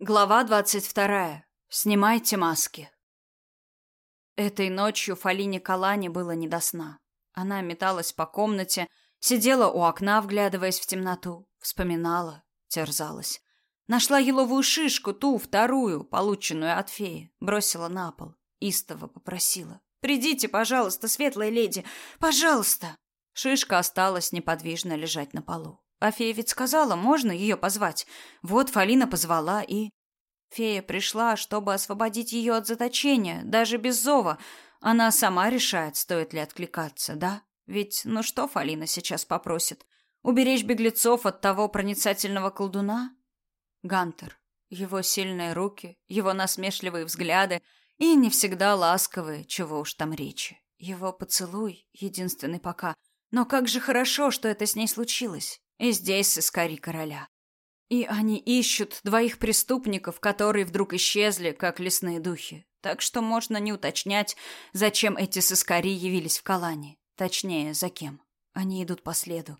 Глава двадцать вторая. Снимайте маски. Этой ночью Фалине Калани было не до сна. Она металась по комнате, сидела у окна, вглядываясь в темноту, вспоминала, терзалась. Нашла еловую шишку, ту, вторую, полученную от феи, бросила на пол, истово попросила. «Придите, пожалуйста, светлая леди, пожалуйста!» Шишка осталась неподвижно лежать на полу. А фея ведь сказала, можно ее позвать. Вот Фалина позвала и... Фея пришла, чтобы освободить ее от заточения, даже без зова. Она сама решает, стоит ли откликаться, да? Ведь ну что Фалина сейчас попросит? Уберечь беглецов от того проницательного колдуна? Гантер. Его сильные руки, его насмешливые взгляды и не всегда ласковые, чего уж там речи. Его поцелуй, единственный пока. Но как же хорошо, что это с ней случилось. И здесь сыскари короля. И они ищут двоих преступников, которые вдруг исчезли, как лесные духи. Так что можно не уточнять, зачем эти сыскари явились в Калане. Точнее, за кем. Они идут по следу.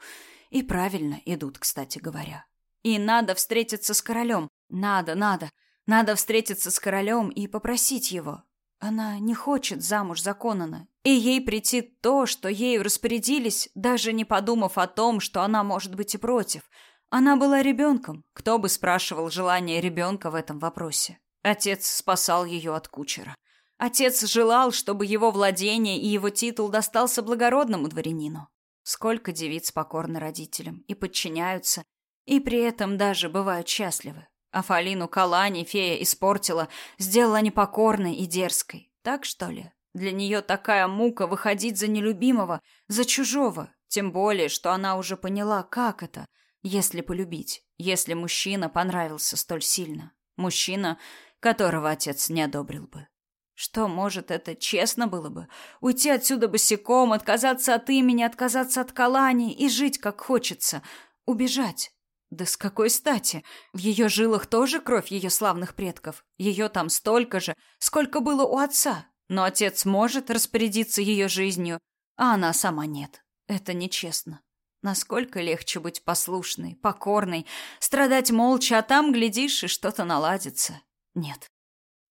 И правильно идут, кстати говоря. И надо встретиться с королем. Надо, надо. Надо встретиться с королем и попросить его. Она не хочет замуж за Конана, и ей прийти то, что ею распорядились, даже не подумав о том, что она может быть и против. Она была ребенком. Кто бы спрашивал желание ребенка в этом вопросе? Отец спасал ее от кучера. Отец желал, чтобы его владение и его титул достался благородному дворянину. Сколько девиц покорны родителям и подчиняются, и при этом даже бывают счастливы. А Фалину Калани фея испортила, сделала непокорной и дерзкой. Так что ли? Для нее такая мука выходить за нелюбимого, за чужого. Тем более, что она уже поняла, как это, если полюбить, если мужчина понравился столь сильно. Мужчина, которого отец не одобрил бы. Что, может, это честно было бы? Уйти отсюда босиком, отказаться от имени, отказаться от Калани и жить, как хочется. Убежать. Да с какой стати? В ее жилах тоже кровь ее славных предков. Ее там столько же, сколько было у отца. Но отец может распорядиться ее жизнью, а она сама нет. Это нечестно. Насколько легче быть послушной, покорной, страдать молча, а там, глядишь, и что-то наладится. Нет.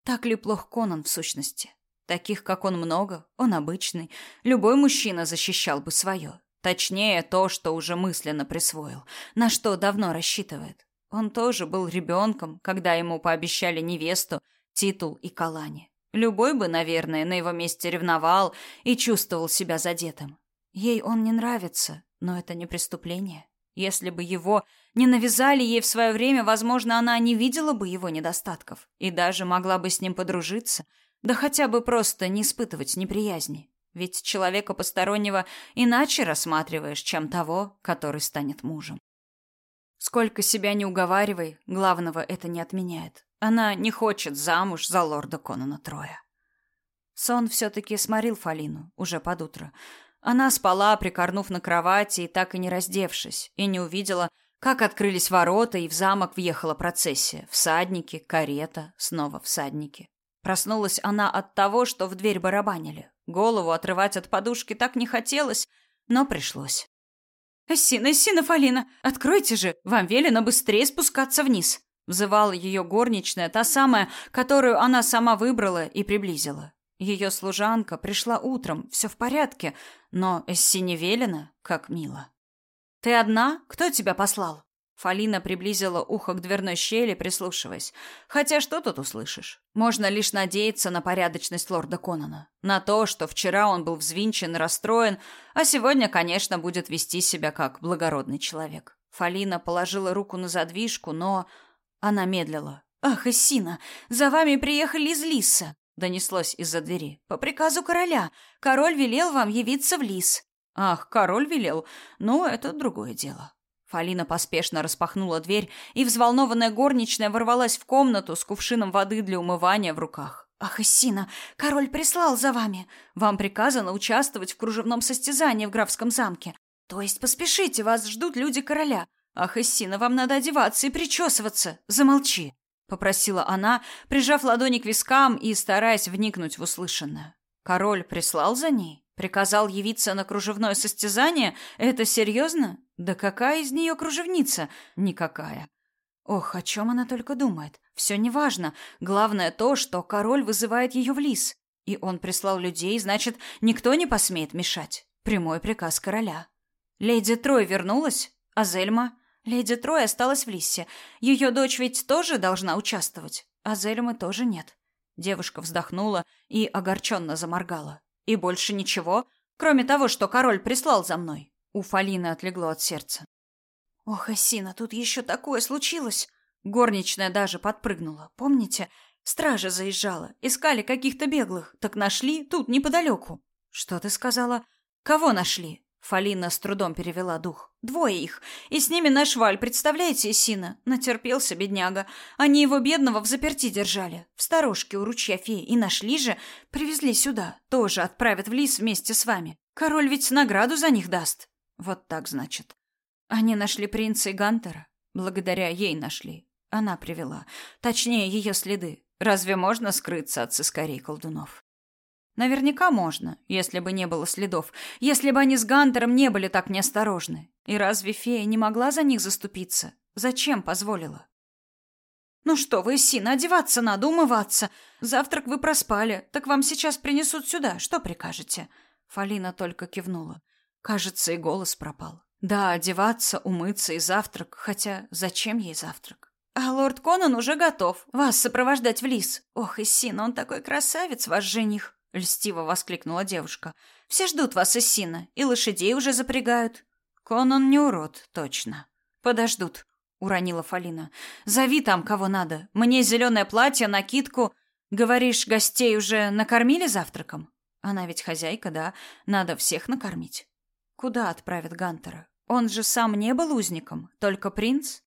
Так ли плох Конан в сущности? Таких, как он, много, он обычный. Любой мужчина защищал бы свое. Точнее, то, что уже мысленно присвоил, на что давно рассчитывает. Он тоже был ребенком, когда ему пообещали невесту, титул и калани. Любой бы, наверное, на его месте ревновал и чувствовал себя задетым. Ей он не нравится, но это не преступление. Если бы его не навязали ей в свое время, возможно, она не видела бы его недостатков и даже могла бы с ним подружиться, да хотя бы просто не испытывать неприязни. Ведь человека постороннего иначе рассматриваешь, чем того, который станет мужем. Сколько себя не уговаривай, главного это не отменяет. Она не хочет замуж за лорда Конана Троя. Сон все-таки сморил Фалину уже под утро. Она спала, прикорнув на кровати и так и не раздевшись, и не увидела, как открылись ворота, и в замок въехала процессия. Всадники, карета, снова всадники. Проснулась она от того, что в дверь барабанили. Голову отрывать от подушки так не хотелось, но пришлось. «Эссина, Эссина, Фалина, откройте же! Вам велено быстрее спускаться вниз!» Взывала ее горничная, та самая, которую она сама выбрала и приблизила. Ее служанка пришла утром, все в порядке, но Эссине велено, как мило. «Ты одна? Кто тебя послал?» Фалина приблизила ухо к дверной щели, прислушиваясь. Хотя что тут услышишь? Можно лишь надеяться на порядочность лорда Конана, на то, что вчера он был взвинчен и расстроен, а сегодня, конечно, будет вести себя как благородный человек. Фалина положила руку на задвижку, но она медлила. «Ах, Эссина, за вами приехали из Лиса!» Донеслось из-за двери. «По приказу короля. Король велел вам явиться в Лис». «Ах, король велел? Ну, это другое дело». Фалина поспешно распахнула дверь, и взволнованная горничная ворвалась в комнату с кувшином воды для умывания в руках. «Ах, Иссина, король прислал за вами. Вам приказано участвовать в кружевном состязании в графском замке. То есть поспешите, вас ждут люди короля. Ах, Иссина, вам надо одеваться и причесываться. Замолчи!» — попросила она, прижав ладони к вискам и стараясь вникнуть в услышанное. Король прислал за ней? Приказал явиться на кружевное состязание? Это серьезно? Да какая из нее кружевница? Никакая. Ох, о чем она только думает. Все неважно. Главное то, что король вызывает ее в лис. И он прислал людей, значит, никто не посмеет мешать. Прямой приказ короля. Леди Трой вернулась, а Зельма... Леди Трой осталась в лисе. Ее дочь ведь тоже должна участвовать, а Зельмы тоже нет. Девушка вздохнула и огорченно заморгала. И больше ничего, кроме того, что король прислал за мной. У Фалины отлегло от сердца. Ох, Асина, тут еще такое случилось. Горничная даже подпрыгнула. Помните, стража заезжала, искали каких-то беглых, так нашли тут неподалеку. Что ты сказала? Кого нашли? Фалина с трудом перевела дух. Двое их. И с ними наш Валь, представляете, Сина? Натерпелся бедняга. Они его бедного в заперти держали. В сторожке у ручья феи. И нашли же. Привезли сюда. Тоже отправят в лис вместе с вами. Король ведь награду за них даст. Вот так, значит. Они нашли принца и Гантера. Благодаря ей нашли. Она привела. Точнее, ее следы. Разве можно скрыться от сыскарей колдунов? Наверняка можно, если бы не было следов, если бы они с Гантером не были так неосторожны. И разве фея не могла за них заступиться? Зачем позволила? Ну что вы, Сина, одеваться надо, умываться. Завтрак вы проспали, так вам сейчас принесут сюда. Что прикажете? Фалина только кивнула. Кажется, и голос пропал. Да, одеваться, умыться и завтрак, хотя зачем ей завтрак? А лорд Конан уже готов вас сопровождать в лис. Ох, Иссина, он такой красавец, ваш жених. — льстиво воскликнула девушка. «Все ждут вас из Сина, и лошадей уже запрягают». «Конан не урод, точно». «Подождут», — уронила Фалина. «Зови там, кого надо. Мне зеленое платье, накидку. Говоришь, гостей уже накормили завтраком? Она ведь хозяйка, да? Надо всех накормить». «Куда отправят Гантера? Он же сам не был узником, только принц?»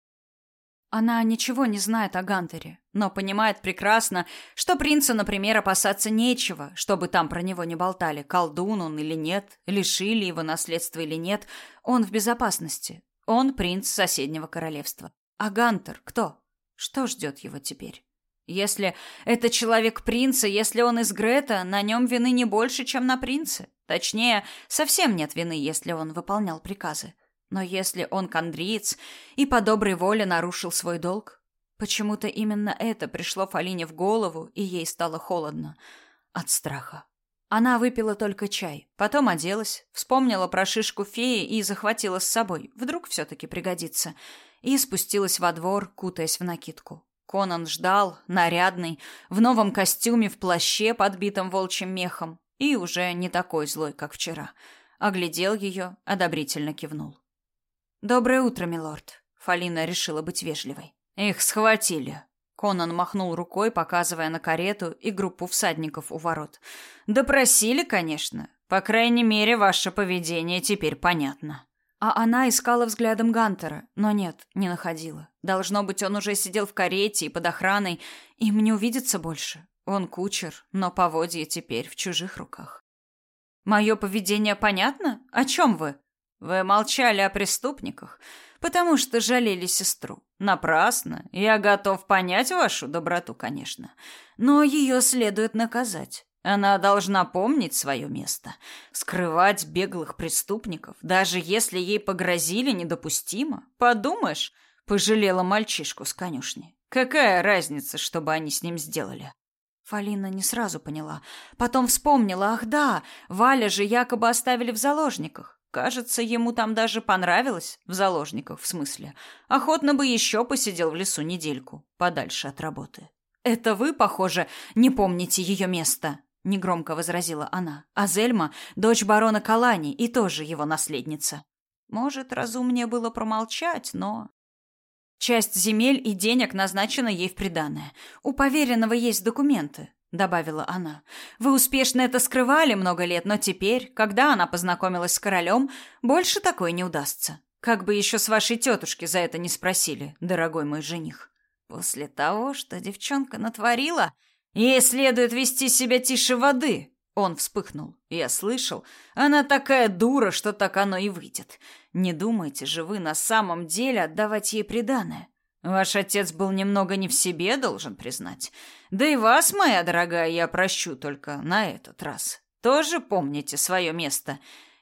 Она ничего не знает о Гантере, но понимает прекрасно, что принцу, например, опасаться нечего, чтобы там про него не болтали, колдун он или нет, лишили его наследства или нет, он в безопасности. Он принц соседнего королевства. А Гантер кто? Что ждет его теперь? Если это человек принца, если он из Грета, на нем вины не больше, чем на принце. Точнее, совсем нет вины, если он выполнял приказы. Но если он кандриец и по доброй воле нарушил свой долг, почему-то именно это пришло Фалине в голову, и ей стало холодно от страха. Она выпила только чай, потом оделась, вспомнила про шишку феи и захватила с собой, вдруг все-таки пригодится, и спустилась во двор, кутаясь в накидку. Конан ждал, нарядный, в новом костюме, в плаще, подбитом волчьим мехом, и уже не такой злой, как вчера. Оглядел ее, одобрительно кивнул. «Доброе утро, милорд», — Фалина решила быть вежливой. «Их схватили». Конан махнул рукой, показывая на карету и группу всадников у ворот. «Допросили, конечно. По крайней мере, ваше поведение теперь понятно». А она искала взглядом Гантера, но нет, не находила. Должно быть, он уже сидел в карете и под охраной, им не увидится больше. Он кучер, но поводья теперь в чужих руках. «Мое поведение понятно? О чем вы?» Вы молчали о преступниках, потому что жалели сестру. Напрасно. Я готов понять вашу доброту, конечно. Но ее следует наказать. Она должна помнить свое место. Скрывать беглых преступников, даже если ей погрозили, недопустимо. Подумаешь, пожалела мальчишку с конюшни. Какая разница, что бы они с ним сделали? Фалина не сразу поняла. Потом вспомнила, ах да, Валя же якобы оставили в заложниках. Кажется, ему там даже понравилось, в заложниках в смысле. Охотно бы еще посидел в лесу недельку, подальше от работы. «Это вы, похоже, не помните ее место», — негромко возразила она. «А Зельма — дочь барона Калани и тоже его наследница». Может, разумнее было промолчать, но... Часть земель и денег назначена ей в приданое. У поверенного есть документы. — добавила она. «Вы успешно это скрывали много лет, но теперь, когда она познакомилась с королем, больше такой не удастся. Как бы еще с вашей тетушки за это не спросили, дорогой мой жених. После того, что девчонка натворила, ей следует вести себя тише воды». Он вспыхнул. Я слышал, она такая дура, что так оно и выйдет. Не думайте же вы на самом деле отдавать ей приданое. Ваш отец был немного не в себе, должен признать. Да и вас, моя дорогая, я прощу только на этот раз. Тоже помните свое место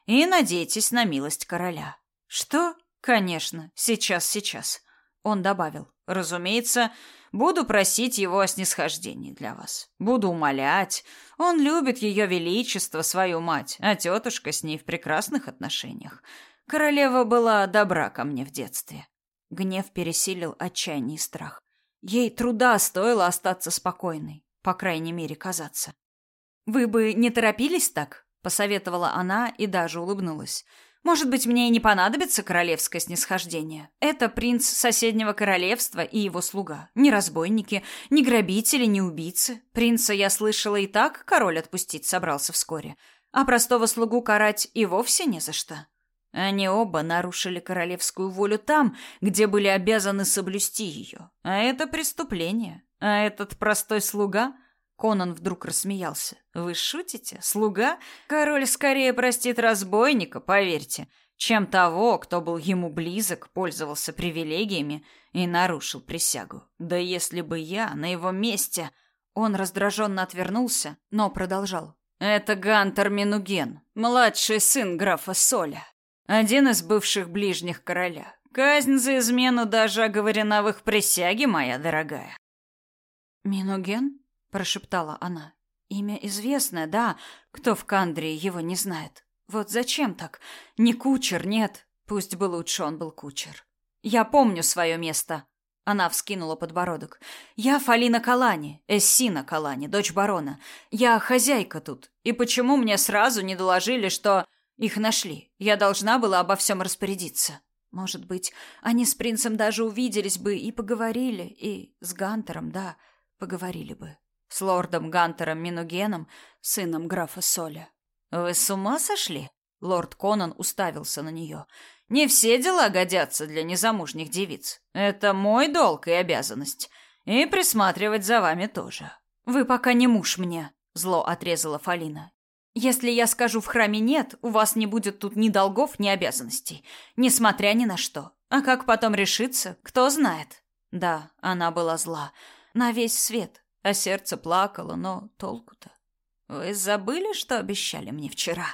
и надейтесь на милость короля. Что? Конечно, сейчас, сейчас. Он добавил: "Разумеется, буду просить его о снисхождении для вас. Буду умолять. Он любит ее величество, свою мать, а тетушка с ней в прекрасных отношениях. Королева была добра ко мне в детстве". Гнев пересилил отчаяние и страх. Ей труда стоило остаться спокойной, по крайней мере, казаться. Вы бы не торопились так, посоветовала она и даже улыбнулась. Может быть, мне и не понадобится королевское снисхождение. Это принц соседнего королевства и его слуга. Не разбойники, не грабители, не убийцы. Принца я слышала и так король отпустить собрался вскоре, а простого слугу карать и вовсе не за что. Они оба нарушили королевскую волю там, где были обязаны соблюсти ее. А это преступление. А этот простой слуга Конан вдруг рассмеялся. Вы шутите? Слуга? Король скорее простит разбойника, поверьте, чем того, кто был ему близок, пользовался привилегиями и нарушил присягу. Да если бы я на его месте, он раздраженно отвернулся, но продолжал. Это Гантер Минуген, младший сын графа Соля, один из бывших ближних короля. Казнь за измену даже оговорена в их присяге, моя дорогая. Минуген? прошептала она. Имя известное, да, кто в Кандрии его не знает. Вот зачем так? Не кучер, нет. Пусть бы лучше он был кучер. Я помню свое место. Она вскинула подбородок. Я Фалина Калани, Эссина Калани, дочь барона. Я хозяйка тут. И почему мне сразу не доложили, что их нашли? Я должна была обо всем распорядиться. Может быть, они с принцем даже увиделись бы и поговорили, и с Гантером, да, поговорили бы с лордом Гантером Минугеном, сыном графа Соля. Вы с ума сошли? Лорд Конан уставился на нее. Не все дела годятся для незамужних девиц. Это мой долг и обязанность. И присматривать за вами тоже. Вы пока не муж мне, зло отрезала Фалина. Если я скажу в храме нет, у вас не будет тут ни долгов, ни обязанностей, несмотря ни на что. А как потом решиться, кто знает. Да, она была зла на весь свет, а сердце плакало, но толку-то. Вы забыли, что обещали мне вчера?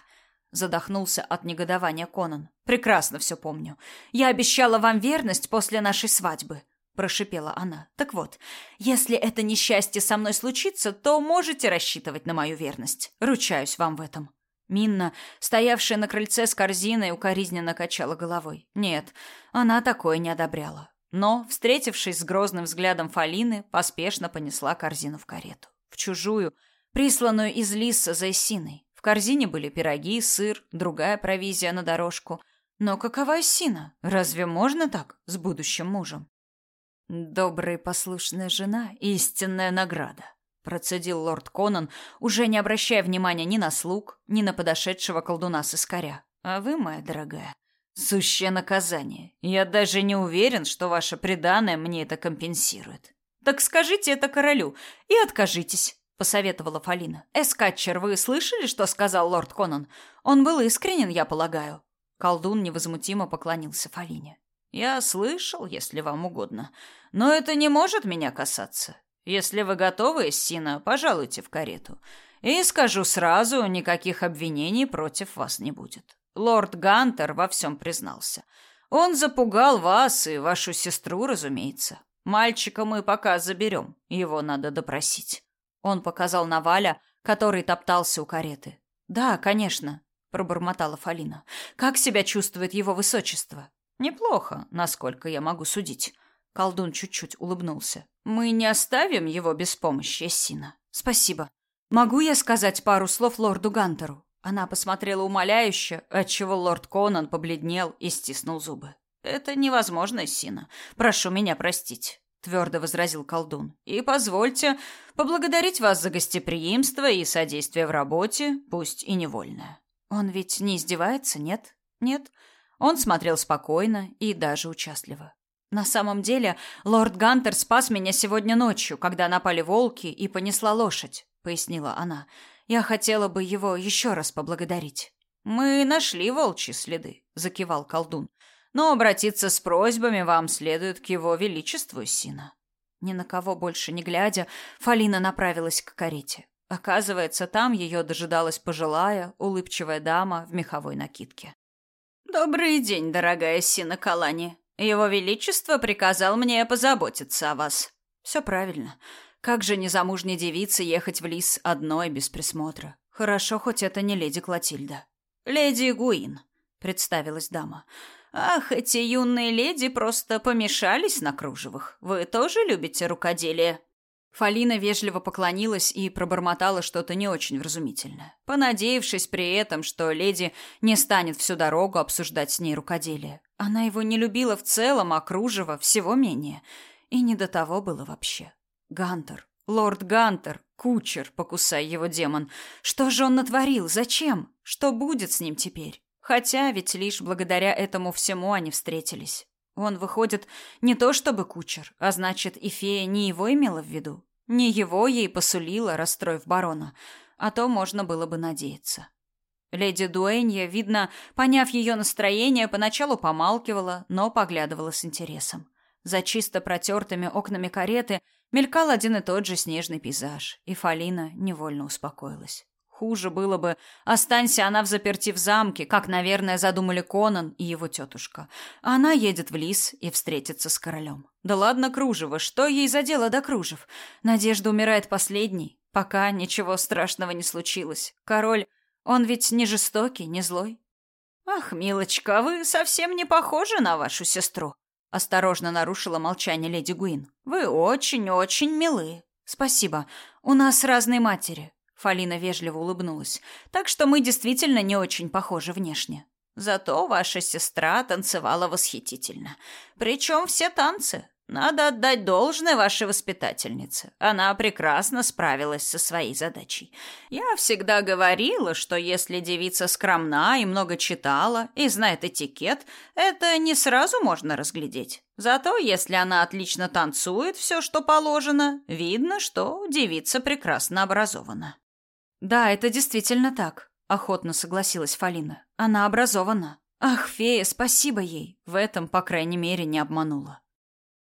Задохнулся от негодования Конан. Прекрасно все помню. Я обещала вам верность после нашей свадьбы, прошипела она. Так вот, если это несчастье со мной случится, то можете рассчитывать на мою верность. Ручаюсь вам в этом. Минна, стоявшая на крыльце с корзиной, укоризненно качала головой. Нет, она такое не одобряла но, встретившись с грозным взглядом Фалины, поспешно понесла корзину в карету. В чужую, присланную из Лиса за Эссиной. В корзине были пироги, сыр, другая провизия на дорожку. Но какова Эссина? Разве можно так с будущим мужем? «Добрая послушная жена — истинная награда», — процедил лорд Конан, уже не обращая внимания ни на слуг, ни на подошедшего колдуна с искоря. «А вы, моя дорогая, Сущее наказание. Я даже не уверен, что ваше преданное мне это компенсирует. Так скажите это королю и откажитесь, посоветовала Фалина. Эскатчер, вы слышали, что сказал лорд Конан? Он был искренен, я полагаю. Колдун невозмутимо поклонился Фалине. Я слышал, если вам угодно, но это не может меня касаться. Если вы готовы, Сина, пожалуйте в карету. И скажу сразу, никаких обвинений против вас не будет. Лорд Гантер во всем признался. Он запугал вас и вашу сестру, разумеется. Мальчика мы пока заберем, его надо допросить. Он показал на Валя, который топтался у кареты. Да, конечно, пробормотала Фалина. Как себя чувствует его высочество? Неплохо, насколько я могу судить. Колдун чуть-чуть улыбнулся. Мы не оставим его без помощи, Сина. Спасибо. Могу я сказать пару слов лорду Гантеру? Она посмотрела умоляюще, отчего лорд Конан побледнел и стиснул зубы. «Это невозможно, Сина. Прошу меня простить», — твердо возразил колдун. «И позвольте поблагодарить вас за гостеприимство и содействие в работе, пусть и невольное». «Он ведь не издевается, нет?» «Нет». Он смотрел спокойно и даже участливо. «На самом деле, лорд Гантер спас меня сегодня ночью, когда напали волки и понесла лошадь», — пояснила она. «Я хотела бы его еще раз поблагодарить. Мы нашли волчьи следы, закивал колдун. Но обратиться с просьбами вам следует к его величеству, Сина. Ни на кого больше не глядя, Фалина направилась к карете. Оказывается, там ее дожидалась пожилая, улыбчивая дама в меховой накидке. «Добрый день, дорогая Сина Калани!» Его Величество приказал мне позаботиться о вас. Все правильно. Как же незамужней девице ехать в лис одной без присмотра? Хорошо, хоть это не леди Клотильда. Леди Гуин, представилась дама. Ах, эти юные леди просто помешались на кружевах. Вы тоже любите рукоделие? Фалина вежливо поклонилась и пробормотала что-то не очень вразумительное, понадеявшись при этом, что леди не станет всю дорогу обсуждать с ней рукоделие. Она его не любила в целом, а кружево всего менее. И не до того было вообще. Гантер, лорд Гантер, кучер, покусай его демон. Что же он натворил? Зачем? Что будет с ним теперь? Хотя ведь лишь благодаря этому всему они встретились. Он, выходит, не то чтобы кучер, а значит, и фея не его имела в виду. Не его ей посулила, расстроив барона, а то можно было бы надеяться. Леди Дуэнья, видно, поняв ее настроение, поначалу помалкивала, но поглядывала с интересом. За чисто протертыми окнами кареты мелькал один и тот же снежный пейзаж, и Фалина невольно успокоилась. Хуже было бы, останься она в заперти в замке, как, наверное, задумали Конан и его тетушка. Она едет в лис и встретится с королем. Да ладно кружево, что ей за дело до кружев? Надежда умирает последней, пока ничего страшного не случилось. Король, он ведь не жестокий, не злой. Ах, милочка, вы совсем не похожи на вашу сестру. Осторожно нарушила молчание леди Гуин. Вы очень-очень милы. Спасибо. У нас разные матери. Фалина вежливо улыбнулась. Так что мы действительно не очень похожи внешне. Зато ваша сестра танцевала восхитительно. Причем все танцы. Надо отдать должное вашей воспитательнице. Она прекрасно справилась со своей задачей. Я всегда говорила, что если девица скромна и много читала и знает этикет, это не сразу можно разглядеть. Зато если она отлично танцует все, что положено, видно, что девица прекрасно образована. Да, это действительно так, охотно согласилась Фалина. Она образована. Ах, фея, спасибо ей. В этом, по крайней мере, не обманула.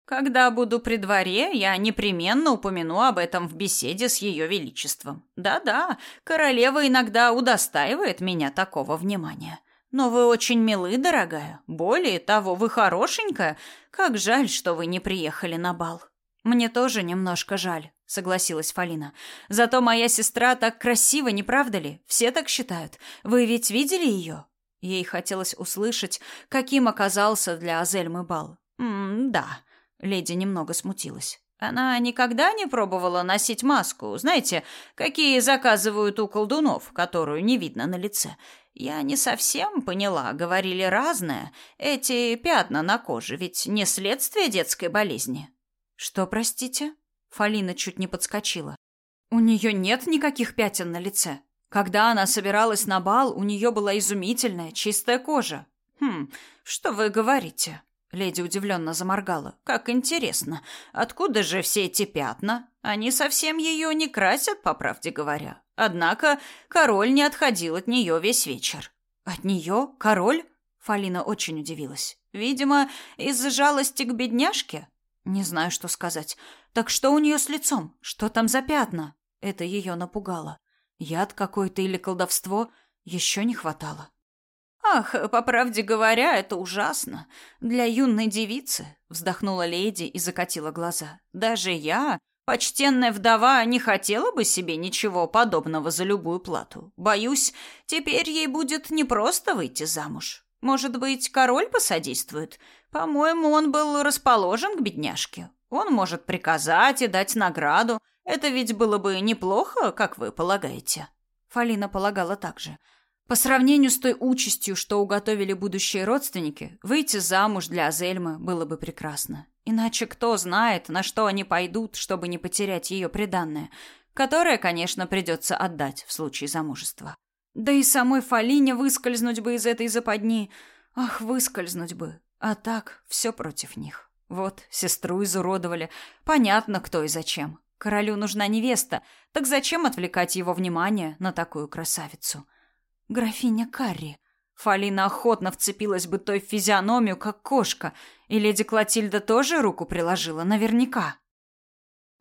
Когда буду при дворе, я непременно упомяну об этом в беседе с ее величеством. Да-да, королева иногда удостаивает меня такого внимания. Но вы очень милы, дорогая. Более того, вы хорошенькая. Как жаль, что вы не приехали на бал. Мне тоже немножко жаль, согласилась Фалина. Зато моя сестра так красива, не правда ли? Все так считают. Вы ведь видели ее? Ей хотелось услышать, каким оказался для Азельмы бал. М да, леди немного смутилась. Она никогда не пробовала носить маску, знаете, какие заказывают у колдунов, которую не видно на лице. Я не совсем поняла, говорили разное. Эти пятна на коже ведь не следствие детской болезни. Что, простите? Фалина чуть не подскочила. У нее нет никаких пятен на лице. Когда она собиралась на бал, у нее была изумительная, чистая кожа. Хм, что вы говорите? Леди удивленно заморгала. Как интересно. Откуда же все эти пятна? Они совсем ее не красят, по правде говоря. Однако король не отходил от нее весь вечер. От нее? Король? Фалина очень удивилась. Видимо, из-за жалости к бедняжке. Не знаю, что сказать. Так что у нее с лицом? Что там за пятна? Это ее напугало. Яд какой-то или колдовство еще не хватало. Ах, по правде говоря, это ужасно для юной девицы, вздохнула леди и закатила глаза. Даже я, почтенная вдова, не хотела бы себе ничего подобного за любую плату. Боюсь, теперь ей будет непросто выйти замуж. Может быть, король посодействует? По-моему, он был расположен к бедняжке. Он может приказать и дать награду. Это ведь было бы неплохо, как вы полагаете. Фалина полагала так же. По сравнению с той участью, что уготовили будущие родственники, выйти замуж для Азельмы было бы прекрасно. Иначе кто знает, на что они пойдут, чтобы не потерять ее приданное, которое, конечно, придется отдать в случае замужества. Да и самой Фалине выскользнуть бы из этой западни. Ах, выскользнуть бы. А так все против них. Вот, сестру изуродовали. Понятно, кто и зачем. Королю нужна невеста, так зачем отвлекать его внимание на такую красавицу? Графиня Карри. Фалина охотно вцепилась бы той в физиономию, как кошка, и леди Клотильда тоже руку приложила, наверняка.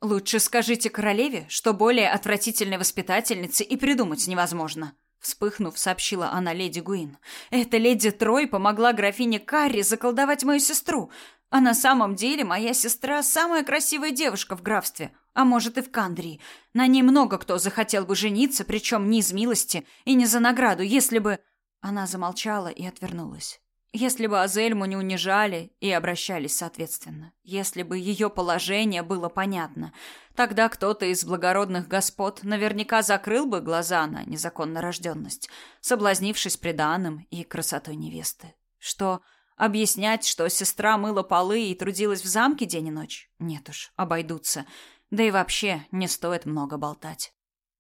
Лучше скажите королеве, что более отвратительной воспитательницы и придумать невозможно, Вспыхнув, сообщила она леди Гуин. «Эта леди Трой помогла графине Карри заколдовать мою сестру. А на самом деле моя сестра самая красивая девушка в графстве, а может и в Кандрии. На ней много кто захотел бы жениться, причем не из милости и не за награду, если бы...» Она замолчала и отвернулась. Если бы Азельму не унижали и обращались соответственно, если бы ее положение было понятно, тогда кто-то из благородных господ наверняка закрыл бы глаза на незаконно рожденность, соблазнившись приданым и красотой невесты. Что, объяснять, что сестра мыла полы и трудилась в замке день и ночь? Нет уж, обойдутся. Да и вообще, не стоит много болтать.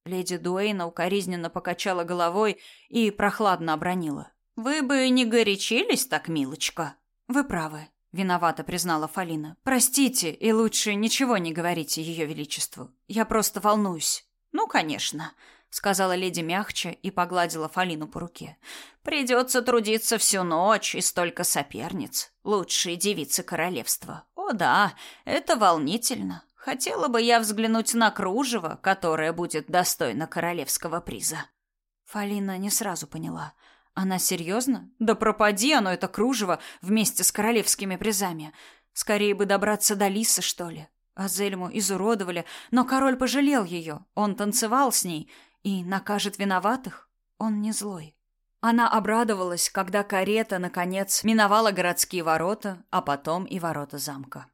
Леди Дуэйна укоризненно покачала головой и прохладно обронила. Вы бы не горячились так, милочка. Вы правы, виновато признала Фалина. Простите, и лучше ничего не говорите ее величеству. Я просто волнуюсь. Ну, конечно, сказала леди мягче и погладила Фалину по руке. Придется трудиться всю ночь и столько соперниц, лучшие девицы королевства. О да, это волнительно. Хотела бы я взглянуть на кружево, которое будет достойно королевского приза. Фалина не сразу поняла. Она серьезно? Да пропади оно, это кружево, вместе с королевскими призами. Скорее бы добраться до Лисы, что ли. А Зельму изуродовали, но король пожалел ее. Он танцевал с ней и накажет виноватых. Он не злой. Она обрадовалась, когда карета, наконец, миновала городские ворота, а потом и ворота замка.